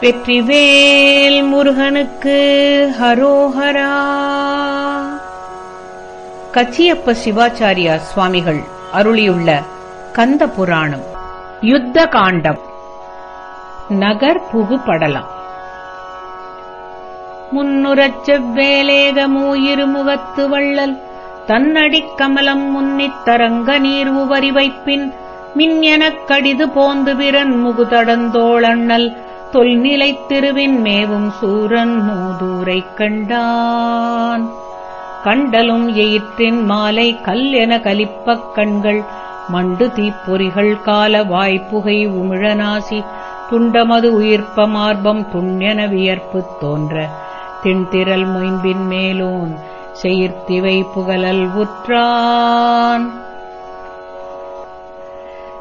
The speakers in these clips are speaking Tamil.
வெற்றிவேல் முருகனுக்கு ஹரோஹரா. கச்சியப்ப சிவாச்சாரியா சுவாமிகள் அருளியுள்ள கந்த புராணம் யுத்த காண்டம் நகர் புகுபடலம். முன்னுரச் செவ்வேலேக இருமுகத்து வள்ளல் தன்னடிக் கமலம் முன்னித் தரங்க நீர் உவரி வைப்பின் மின்யனக் கடிது போந்து விரன் முகுதடந்தோளண்ணல் தொல்நிலைத் திருவின் மேவும் சூரன் மூதூரைக் கண்டான். கண்டலும் எயிற்றின் மாலை கல் என கலிப்பக் கண்கள். மண்டு தீப்பொறிகள் கால வாய்ப்புகை உமிழநாசி துண்டமது உயிர்ப்ப மார்பம் துண்யன வியர்ப்புத் தோன்ற. திண்திரல் மொயம்பின் மேலோன். செயிர்த்திவை புகழல் உற்றான்.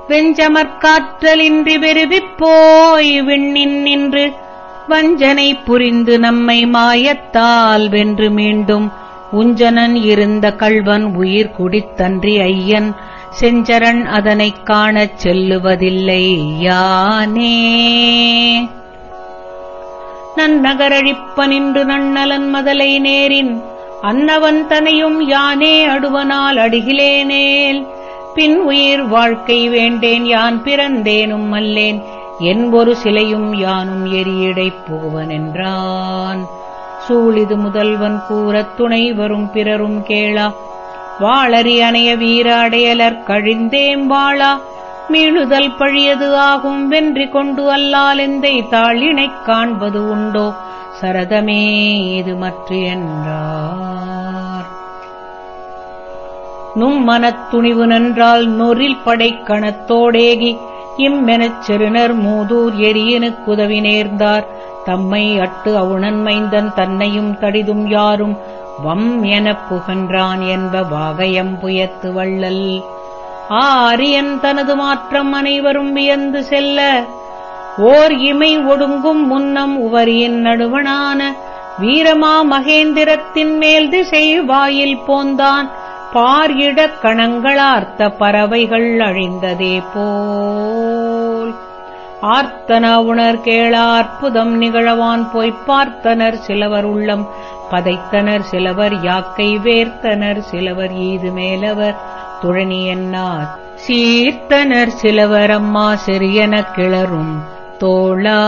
வெஞ்சமற்காற்றலின்றி வெறுவிப் போய் விண்ணின் நின்று வஞ்சனை புரிந்து நம்மை மாயத்தால் வென்று மீண்டும் உஞ்சனன் இருந்த கள்வன் உயிர் குடித்தன்றி ஐயன் செஞ்சரன் அதனைக் காணச் செல்லுவதில்லை யானே. நன்னகரழிப்ப நின்று நன்னலன் மதலை நேரின் அன்னவன் தனையும் யானே அடுவனால் அடிகிலேனேல் பின் உயிர் வாழ்க்கை வேண்டேன் யான் பிறந்தேனும் அல்லேன். என் ஒரு சிலையும் யானும் எரியடைப் போவனென்றான். சூழிது முதல்வன் கூறத் துணை வரும் பிறரும் கேளா. வாளறி அணைய வீராடையலர் கழிந்தேம் வாழா மீழுதல் பழியது ஆகும் வென்றி கொண்டு அல்லால் எந்தை தாளினைக் காண்பது உண்டோ? சரதமே இது மற்ற என்றார் நும் மனத்துணிவு நன்றால் நொறில் படைக் கணத்தோடேகி இம்மெனச் செருணர் மூதூர் எரியனுக்கு உதவி நேர்ந்தார். தம்மை அட்டு அவுணன் மைந்தன் தன்னையும் தடிதும் யாரும் வம் எனப் புகன்றான் என்ப வாகயம் புயத்து வள்ளல். ஆரியன் தனது மாற்றம் அனைவரும் வியந்து செல்ல ஓர் இமை ஒடுங்கும் முன்னம் உவரியின் நடுவனான வீரமா மகேந்திரத்தின் மேல் திசை வாயில் போந்தான். பாரிடக் கணங்களார்த்த பறவைகள் அழிந்ததே போல். ஆர்த்தன உணர் கேள அற்புதம் நிகழவான் போய்ப் பார்த்தனர் சிலவர் உள்ளம் பதைத்தனர் சிலவர் யாக்கை வேர்த்தனர் சிலவர் ஈது மேலவர் துழனி என்னார். சீர்த்தனர் சிலவர் அம்மா சிறியன கிளரும் தோளா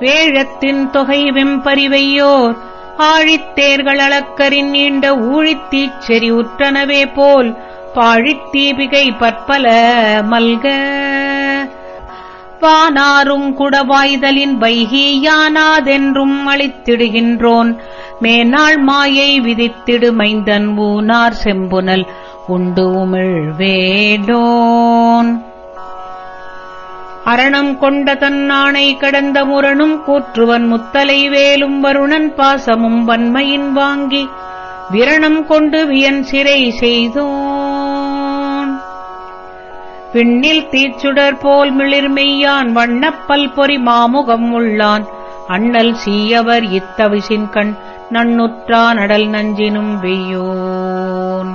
வேழத்தின் தொகை வெம்பறிவையோர் ஆழித்தேர்கள் அளக்கரின் நீண்ட ஊழித்தீச் செறி உற்றனவே போல் பாழித்தீபிகை பற்பல மல்க. வானாரும் குடவாய்தலின் வைகியானாதென்றும் அளித்திடுகின்றோன். மேனாள் மாயை விதித்திடு மைந்தன் ஊனார் செம்புனல் உண்டு உமிழ்வேடோன். அரணம் கொண்ட தன்னானை கடந்த முரணும் கூற்றுவன் முத்தலை வேலும் வருணன் பாசமும் வன்மையின் வாங்கி விரணம் கொண்டு வியன் சிறை செய்தோன். விண்ணில் தீச்சுடர் போல் மிளிர்மெய்யான் வண்ணப்பல் பொறி மாமுகம் உள்ளான். அண்ணல் சீயவர் இத்தவிசின் கண் நன்னுற்றான் அடல் நஞ்சினும் வெய்யோன்.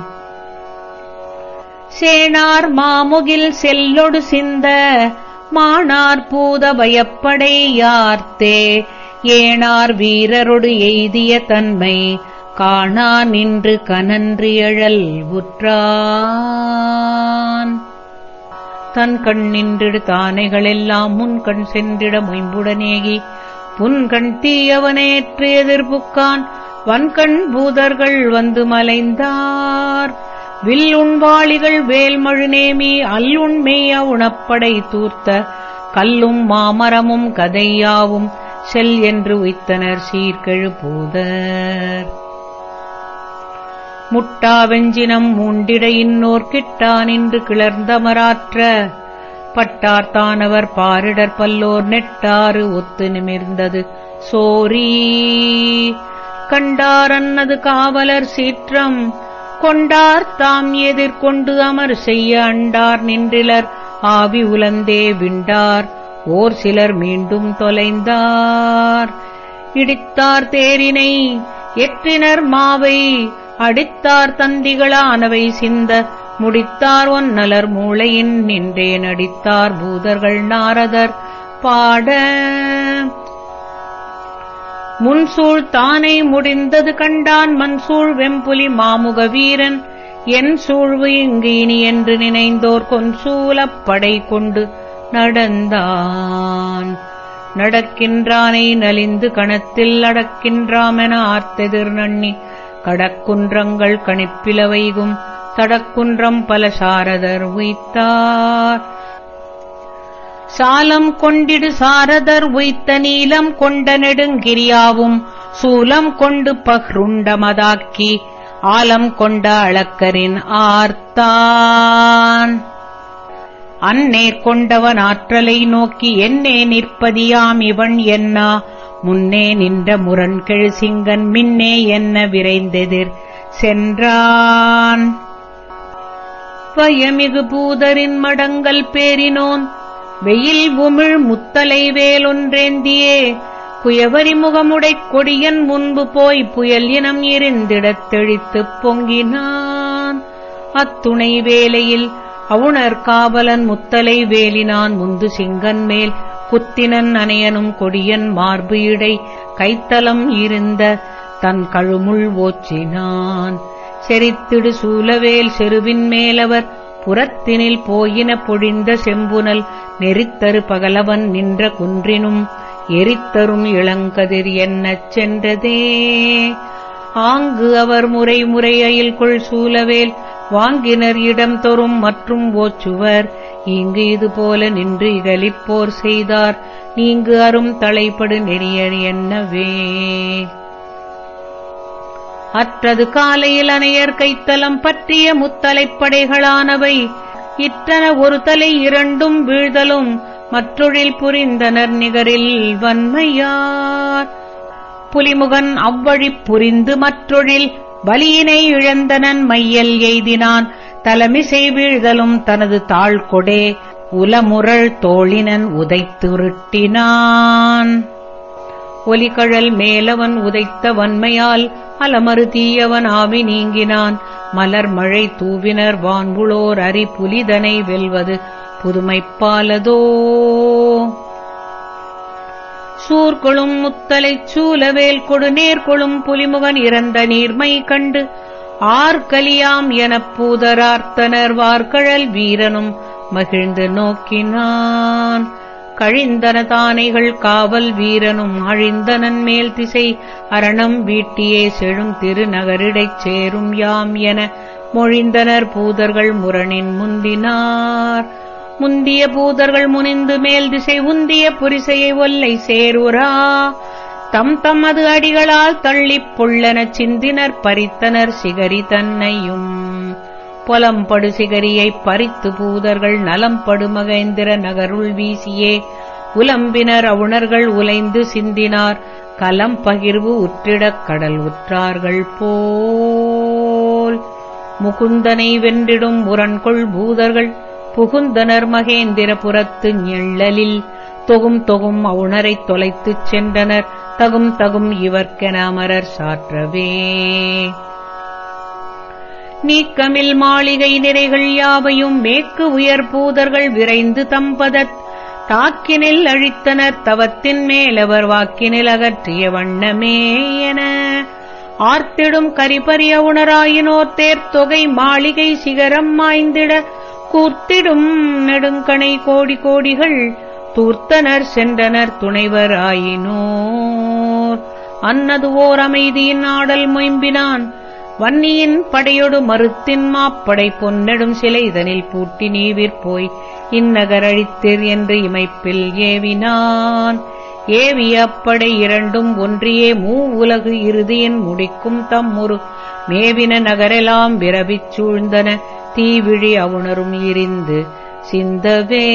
சேனார் மாமுகில் செல்லொடு சிந்த மானார் பூத பயப்படையார்த்தே ஏனார் வீரரொடு எய்திய தன்மை காணா நின்று கனன்றியழல் உற்றான். தன் கண் நின்றிடு தானைகளெல்லாம் முன்கண் சென்றிட மொயம்புடனேகி புன்கண் தீயவனேற்று எதிர்ப்புக்கான் வன்கண் பூதர்கள் வந்து மலைந்தார். வில்லுண்வாளிகள் வேல்மழுநேமி அல்லுண்மேய உணப்படை தூர்த்த கல்லும் மாமரமும் கதையாவும் செல் என்று உய்த்தனர் சீர்கெழு பூதர். முட்டாவெஞ்சினம் மூண்டிடையின்னோர் மூண்டிட இன்னோர் கிட்டா நின்று கிளர்ந்தமராற்ற பட்டார்த்தானவர் பாரிடர் பல்லோர் நெட்டாறு ஒத்து நிமிர்ந்தது சோரீ. கண்டாரன்னது காவலர் சீற்றம் கொண்டார் தாம் எதிர்கொண்டு அமர் செய்ய அண்டார் நின்றிலர் ஆவி உலந்தே விண்டார் ஓர் சிலர் மீண்டும் தொலைந்தார். இடித்தார் தேரினை எற்றினர் மாவை அடித்தார் தந்திகளானவை சிந்த முடித்தார் ஒன்னலர் மூளையின் நின்றே நடித்தார் பூதர்கள் நாரதர் பாட முன்சூழ் தானை முடிந்தது கண்டான் மன்சூழ் வெம்புலி மாமுக வீரன். என் சூழ்வு இங்கு இனி என்று நினைந்தோர் கொன்சூலப் படை கொண்டு நடந்தான். நடக்கின்றானை நலிந்து கணத்தில் அடக்கின்றாமென ஆர்த்தெதிர் நண்ணி கடக்குன்றங்கள் கணிப்பிலவைகும் தடக்குன்றம் பல சாரதர் உய்த்தார். சாலம் கொண்டிடு சாரதர் உய்த்த நீலம் கொண்ட நெடுங்கிரியாவும் சூலம் கொண்டு பஹ்ருண்டமதாக்கி ஆலம் கொண்ட அளக்கரின் ஆர்த்தான். அன்னே கொண்டவன் ஆற்றலை நோக்கி என்னே நிற்பதியாம் இவன் என்ன? முன்னே நின்ற முரண்கெழு சிங்கன் மின்னே என்ன விரைந்தெதிர் சென்றான். பயமிகு பூதரின் மடங்கள் பேரினோன் வெயில் உமிழ் முத்தலை வேலொன்றேந்தியே. புயவரிமுகமுடைக் கொடியன் முன்பு போய் புயல் இனம் எரிந்திடத் தெழித்துப் பொங்கினான். அத்துணை வேலையில் அவுணர் காவலன் முத்தலை வேலினான் முந்து சிங்கன் மேல். குத்தினன் அனையனும் கொடியன் மார்பு இடை கைத்தலம் இருந்த தன் கழுமுள் ஓச்சினான். செரித்திடு சூலவேல் செருவின் மேலவர் புறத்தினில் போயின பொழிந்த செம்புனல் நெறித்தரு பகலவன் நின்ற குன்றினும் எரித்தரும் இளங்கதிர் என்னச் சென்றதே. ஆங்கு அவர் முறை முறையில் கொள் சூலவேல் வாங்கினர் இடம் தொறும் மற்றும் ஓச்சுவர் இங்கு இதுபோல நின்று இகலிப்போர் செய்தார் நீங்கு அரும் தலைப்படு நெறியர் என்னவே. அற்றது காலையில் அணையர் கைத்தலம் பற்றிய முத்தலைப்படைகளானவை இற்றன ஒரு தலை இரண்டும் வீழ்தலும் மற்றொழில் புரிந்தனர் நிகரில் வன்மையார். புலிமுகன் அவ்வழி புரிந்து மற்றொழில் வலியினை இழந்தனன் மையல் எய்தினான். தலைமிசை வீழ்தலும் தனது தாழ்கொடே உலமுரள் தோழினன் உதைத்துருட்டினான். ஒலிகழல் மேலவன் உதைத்த வன்மையால் அலமறு தீயவன் ஆவி நீங்கினான். மலர் மழை தூவினர் வான்புளோர் அரி புலிதனை வெல்வது புதுமைப்பாலதோ. சூர்கொழும் முத்தலைச் சூலவேல் கொடு நேர்கொழும் புலிமுகன் இறந்த நீர்மை கண்டு ஆர்கலியாம் எனப் பூதரார்த்தனர் வார்கழல் வீரனும் மகிழ்ந்து நோக்கினான். கழிந்தன தானைகள் காவல் வீரனும் அழிந்தனன் மேல் திசை அரணம் வீட்டியே செழும் திருநகரிடைச் சேரும் யாம் என மொழிந்தனர் பூதர்கள் முரணின் முந்தினார். முந்திய பூதர்கள் முனிந்து மேல் திசை உந்திய புரிசையை ஒல்லை சேருரா. தம் தமது அடிகளால் தள்ளிப் பொள்ளெனச் சிந்தினர் பறித்தனர் சிகரி தன்னையும். பொலம்படு சிகரியைப் பறித்து பூதர்கள் நலம்படு மகேந்திர நகருள் வீசியே. உலம்பினர் அவுணர்கள் உலைந்து சிந்தினார். கலம் பகிர்வு உற்றிடக் கடல் உற்றார்கள் போல். முகுந்தனை வென்றிடும் முரண்கொள் பூதர்கள். புகுந்தனர் மகேந்திர புறத்து ஞெள்ளலில் தொகும் தொகும் அவுணரைத் தொலைத்துச் சென்றனர். தகும் தகும் இவர்க்கென அமரர் சாற்றவே. நீக்கமில் மாளிகை நிறைகள் யாவையும் மேற்கு உயர் பூதர்கள் விரைந்து தம்பதத் தாக்கினில் அழித்தனர் தவத்தின் மேலவர் வாக்கினில் அகற்றிய வண்ணமே என. ஆர்த்திடும் கரிபரிய உணராயினோர் தேர்த்தொகை மாளிகை சிகரம் மாய்ந்திட. கூர்த்திடும் நெடுங்கணை கோடி கோடிகள் தூர்த்தனர் சென்றனர் துணைவர் ஆயினோர் அன்னது ஓர் அமைதியின் ஆடல் மொயம்பினான். வன்னியின் படையொடு மறுத்தின் மாப்படை பொன்னெடும் சிலை இதனில் பூட்டி நீவிற்போய் இந்நகர் என்று இமைப்பில் ஏவினான். ஏவிய அப்படை இரண்டும் ஒன்றியே மூ உலகு இறுதியின் முடிக்கும் தம்முரு. மேவின நகரெல்லாம் விரவிச் சூழ்ந்தன தீவிழி அவுணரும் இருந்து சிந்தவே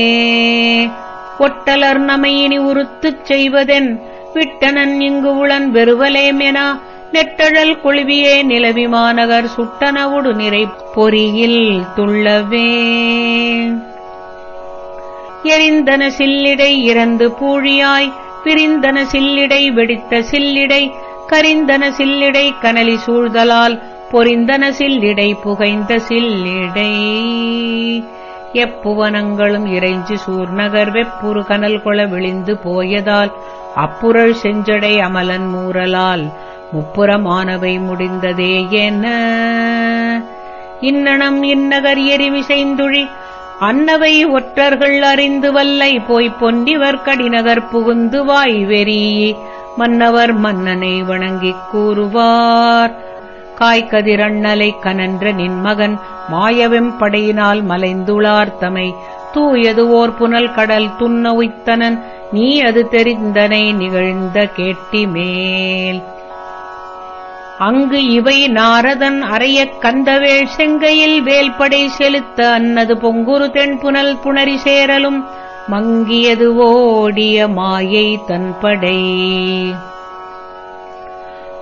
ஒட்டலர் நமையினி உறுத்துச் செய்வதென்? விட்டனன் இங்கு உளன் வெறுவலேமெனா? நெட்டழல் குழுவியே நிலவி மாநகர் சுட்டனவுடு நிறை பொறியில் துள்ளவே. எரிந்தன சில்லிடை இறந்து பூழியாய் பிரிந்தன சில்லிடை வெடித்த சில்லிடை கரிந்தன சில்லிடை கனலி சூழ்தலால் பொரிந்தன சில்லிடை புகைந்த சில்லிடை. எப்புவனங்களும் இறைஞ்சி சூர்நகர் வெப்புறு கனல் கொள விழிந்து போயதால் அப்புரள் செஞ்சடை அமலன் மூரலால் முப்புறமானவை முடிந்ததே என்ன? இன்னணம் இந்நகர் எரிமிசைந்துழி அன்னவை ஒற்றர்கள் அறிந்து வல்லை போய்ப் பொன்னிவர் கடிநகர் புகுந்து வாய் வெறி மன்னவர் மன்னனை வணங்கிக் கூறுவார். காய்கதிரண்ணலை கனன்ற நின்மகன் மாயவெம் படையினால் மலைந்துளார் தமை. தூயது ஓர் புனல் கடல் துண்ண உய்த்தனன் நீ அது தெரிந்தனை நிகழ்ந்த கேட்டி மேல். அங்கு இவை நாரதன் அறையக் கந்தவேள் செங்கையில் வேல்படை செலுத்த அன்னது பொங்குரு தென்புனல் புணரி சேரலும் மங்கியது ஓடிய மாயை தன்படை.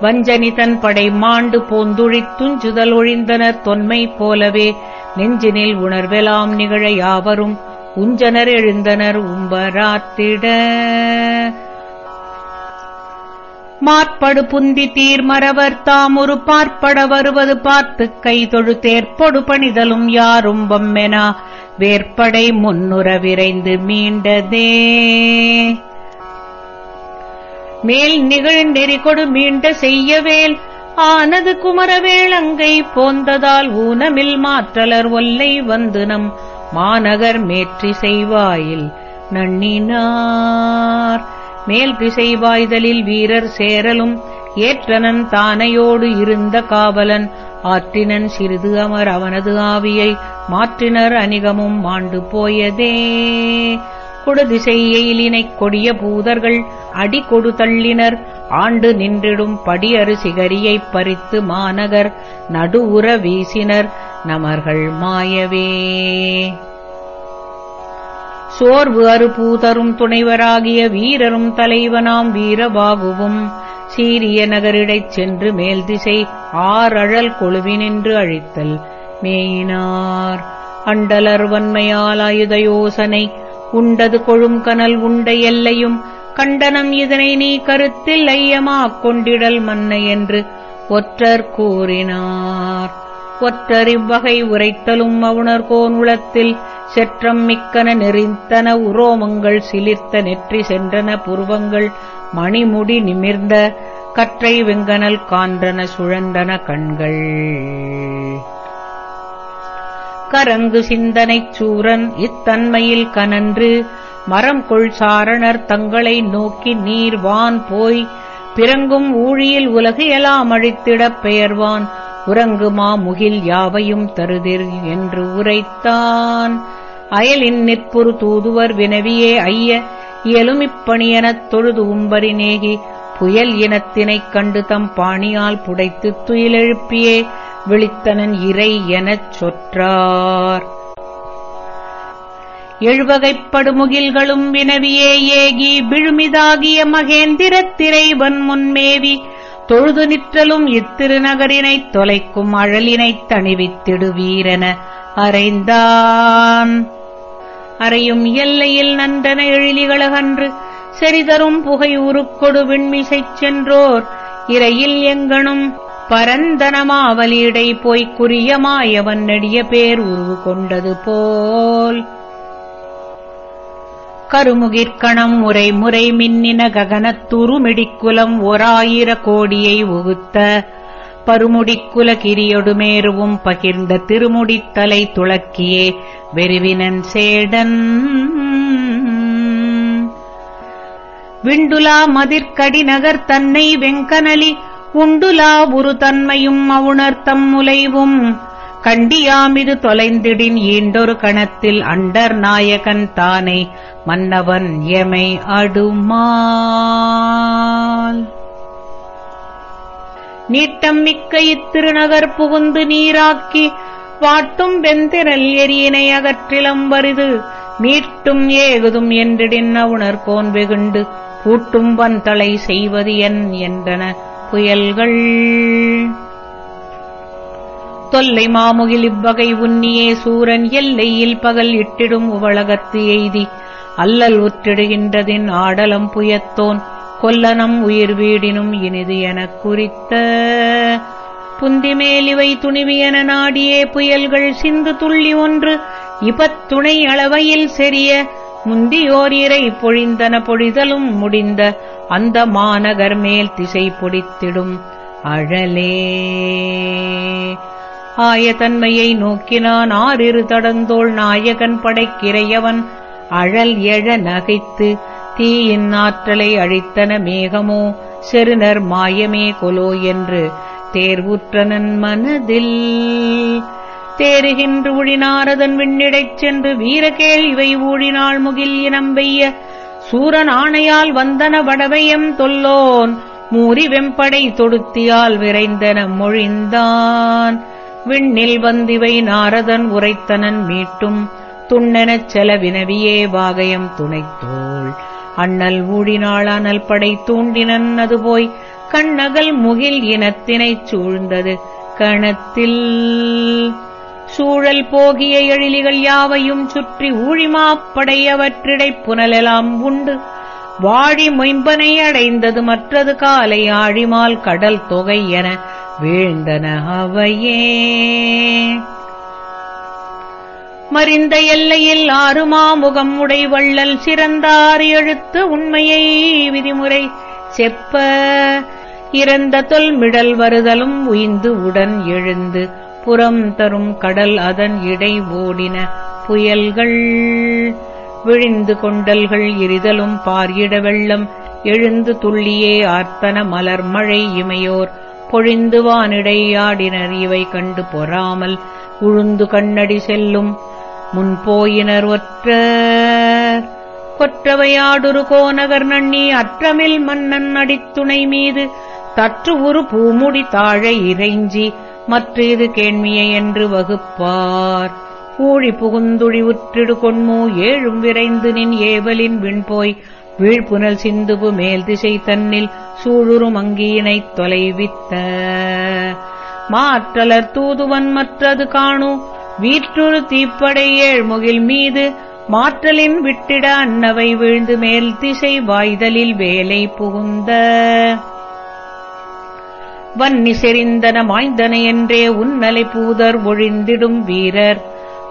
வஞ்சனி தன் படை மாண்டு போந்துழித் துஞ்சுதல் ஒழிந்தனர் தொன்மை போலவே நெஞ்சினில் உணர்வெலாம் நிகழ யாவரும் உஞ்சனர் எழுந்தனர் உம்பராத்திட. மாற்படு புந்தி தீர்மரவர் ஒரு பார்ப்பட வருவது பார்த்துக் கை தொழுத்தேற்பொடு பணிதலும் யாரும் பம்மெனா வேற்படை முன்னுற விரைந்து மீண்டதே. மேல் நிகழ் நெறிகொடு மீண்ட செய்யவேல் ஆனது குமரவேளங்கை போந்ததால் ஊனமில் மாற்றலர் ஒல்லை வந்து நம் மாநகர் மேற்றி செய்வாயில் நண்ணினார். மேல் திசை வாய்தலில் வீரர் சேரலும் ஏற்றனன் தானையோடு இருந்த காவலன் ஆற்றினன் சிறிது அமர் அவனது ஆவியை மாற்றினர் அணிகமும் மாண்டு போயதே. கொடுதிசை எயிலினைக் கொடிய பூதர்கள் அடி கொடு தள்ளினர் ஆண்டு நின்றிடும் படியறு சிகரியைப் பறித்து மாநகர் நடுவுற வீசினர் நமர்கள் மாயவே. சோர்வு அறுபூதரும் துணைவராகிய வீரரும் தலைவனாம் வீரபாகுவும் சீரிய நகரிடைச் சென்று மேல் திசை ஆறழல் கொழுவினின்று அழித்தல். மேயினார் அண்டலர் வன்மையால் யோசனை உண்டது கொழும் கனல் உண்ட எல்லையும் கண்டனம் இதனை நீ கருத்தில் ஐயமாக் கொண்டிடல் மன்னை என்று ஒற்றர் கூறினார். ஒற்றர் இவ்வகை உரைத்தலும் அவுணர்கோன் உளத்தில் செற்றம் மிக்கன நெறிந்தன உரோமங்கள் சிலிர்த்த நெற்றி சென்றன புருவங்கள் மணிமுடி நிமிர்ந்த கற்றை வெங்கனல் கான்றன சுழன்றன கண்கள். கரங்கு சிந்தனைச் சூரன் இத்தன்மையில் கனன்று மரம் கொள் சாரணர் தங்களை நோக்கி நீர் வான் போய் பிறங்கும் ஊழியில் உலகு எலாம் அழித்திடப் பெயர்வான். உறங்குமா முகில் யாவையும் தருதிர் என்று உரைத்தான். அயலின் நிற்புறு தூதுவர் வினவியே ஐய இயலுமிப்பணியெனத் தொழுது உம்பரி நேகி புயல் இனத்தினைக் கண்டு தம் பாணியால் புடைத்துத் துயிலெழுப்பியே விழித்தனன் இறை எனச் சொற்றார். எழுவகைப்படுமுகில்களும் வினவியே ஏகி விழுமிதாகிய மகேந்திரத்திரைவன் முன்மேவி தொழுது நிற்றலும் இத்திருநகரினைத் தொலைக்கும் அழலினைத் தணிவித்திடுவீரென அறைந்தான். அறையும் எல்லையில் நன்றன எழிலிகளகன்று செறிதரும் புகை உருக்கொடு விண்மிசைச் சென்றோர். இறையில் எங்கனும் பரந்தனமாவலிடை போய்க் குறியமாயவன் நெடிய பேர் உருவு கொண்டது போல். கருமுகிற்கணம் முறை முறை மின்னின ககனத்துருமிடிக்குலம் ஓராயிர கோடியை உகுத்த பருமுடிக்குல கிரியொடுமேருவும் பகிர்ந்த திருமுடித்தலை துளக்கியே வெறிவினன் சேடன். விண்டுலா மதிர்கடி நகர் தன்னை வெங்கனலி உண்டுலா உரு தன்மையும் அவுணர்த்தம் முலைவும். கண்டியாமிது தொலைந்திடின் ஈண்டொரு கணத்தில் அண்டர் நாயகன் தானே மன்னவன் எமை அடுமால். நீட்டம் மிக்க இத்திருநகர் புகுந்து நீராக்கி வாட்டும் வெந்திரல் எரியினை அகற்றிலம் வரிது மீட்டும் ஏகுதும் என்றிடின்ன உணர்கோன் வெகுண்டு பூட்டும் வந்தளை செய்வது என் என்றன புயல்கள். தொல்லை மாமுகில் இவ்வகை உன்னியே சூரன் எல்லையில் பகல் இட்டிடும் உவளகத்து எய்தி அல்லல் உற்றிடுகின்றதின் ஆடலம் புயத்தோன். கொல்லனம் உயிர் வீடினும் இனிது எனக் குறித்த புந்திமேலிவை துணிவியன நாடியே புயல்கள் சிந்து துள்ளி ஒன்று இபத்துணை அளவையில் செறிய முந்தியோர் இறை பொழிந்தன பொழிதலும் முடிந்த அந்த மாநகர் மேல் திசை பொடித்திடும் அழலே. ஆயதன்மையை நோக்கினான் ஆறிரு தடந்தோள் நாயகன் படைக்கிறையவன் அழல் எழ நகைத்து தீயின் ஆற்றலை அழித்தன மேகமோ செருனர் மாயமே கொலோ என்று தேர்வுற்றனன் மனதில். தேறுகின்று ஊழினாரதன் விண்ணிடைச் சென்று வீரகேள் இவை ஊழினாள் முகில் இனம் வெய்ய சூரன் ஆணையால் வந்தன வடவையம் தொல்லோன் மூரி வெம்படை தொடுத்தியால் விரைந்தன மொழிந்தான். விண்ணில் வந்திவை நாரதன் உரைத்தனன் மீட்டும் துண்ணெனச் செலவினவியே வாகயம் துணைத்தோ அண்ணல் ஊழினாள் அனல் படை தூண்டினன் அதுபோய் கண்ணகல் முகில் இனத்தினைச் சூழ்ந்தது. கணத்தில் சூழல் போகிய எழிலிகள் யாவையும் சுற்றி ஊழிமாப்படையவற்றிடைப் புனலெலாம் உண்டு. வாழி மொயம்பனை அடைந்தது மற்றது காலை ஆழிமால் கடல் தொகை என வீழ்ந்தன அவையே. மறிந்த எல்லையில் ஆறுமாமுகம் உடை வள்ளல் சிறந்தார் எழுத்து உண்மையை விதிமுறை செப்ப. இறந்த தொல்மிடல் வருதலும் உயிந்து உடன் எழுந்து புறம் தரும் கடல் அதன் இடை ஓடின புயல்கள். விழிந்து கொண்டல்கள் எரிதலும் பார்யிட வெள்ளம் எழுந்து துள்ளியே ஆர்த்தன மலர் மழை இமையோர் பொழிந்து வானிடையாடினர் இவை கண்டு பொறாமல் உழுந்து கண்ணடி செல்லும் முன்போயினர் ஒற்ற கொற்றவையாடுரு கோநகர் நண்ணி அற்றமில் மன்னன் அடித்துணை மீது. தற்று ஒரு பூமுடி தாழை இறைஞ்சி மற்ற இது கேண்மியை என்று வகுப்பார். ஊழி புகுந்துழி உற்றிடு கொண்மூ ஏழும் விரைந்து நின் ஏவலின் விண்போய். வீழ்புனல் சிந்துபு மேல் திசை தன்னில் சூழுரும் அங்கியினைத் தொலைவித்த. மாற்றலர் தூதுவன் மற்றது காணு. வீற்றொரு தீப்படை ஏழ்முகில் மீது மாற்றலின் விட்டிட அன்னவை வீழ்ந்து மேல் திசை வாய்தலில் வேலை புகுந்த. வன்னி செறிந்தன மாய்ந்தன என்றே உன்னலை பூதர் ஒழிந்திடும் வீரர்.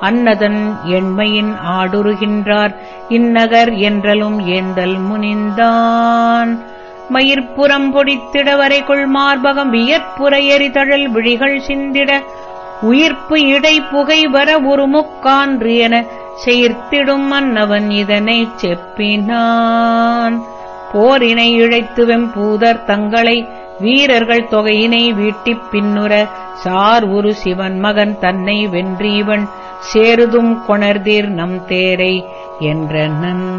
அன்னதன் எண்மையின் ஆடுருகின்றார் இந்நகர் என்றலும் ஏந்தல் முனிந்தான். மயிர்ப்புறம் பொடித்திட வரைக்குள் மார்பகம் வியற்புற எரிதழல் விழிகள் சிந்திட உயிர்ப்பு இடை புகை வர ஒரு முக்கான்று என செயர்த்திடும் மன்னவன் இதனைச் செப்பினான். போரினை இழைத்து வெம்பூதர் தங்களை வீரர்கள் தொகையினை வீட்டிப் பின்னுர சார் ஒரு சிவன் மகன் தன்னை வென்றீவன் சேருதும் கொணர்தீர் நம் தேரை என்ற நன்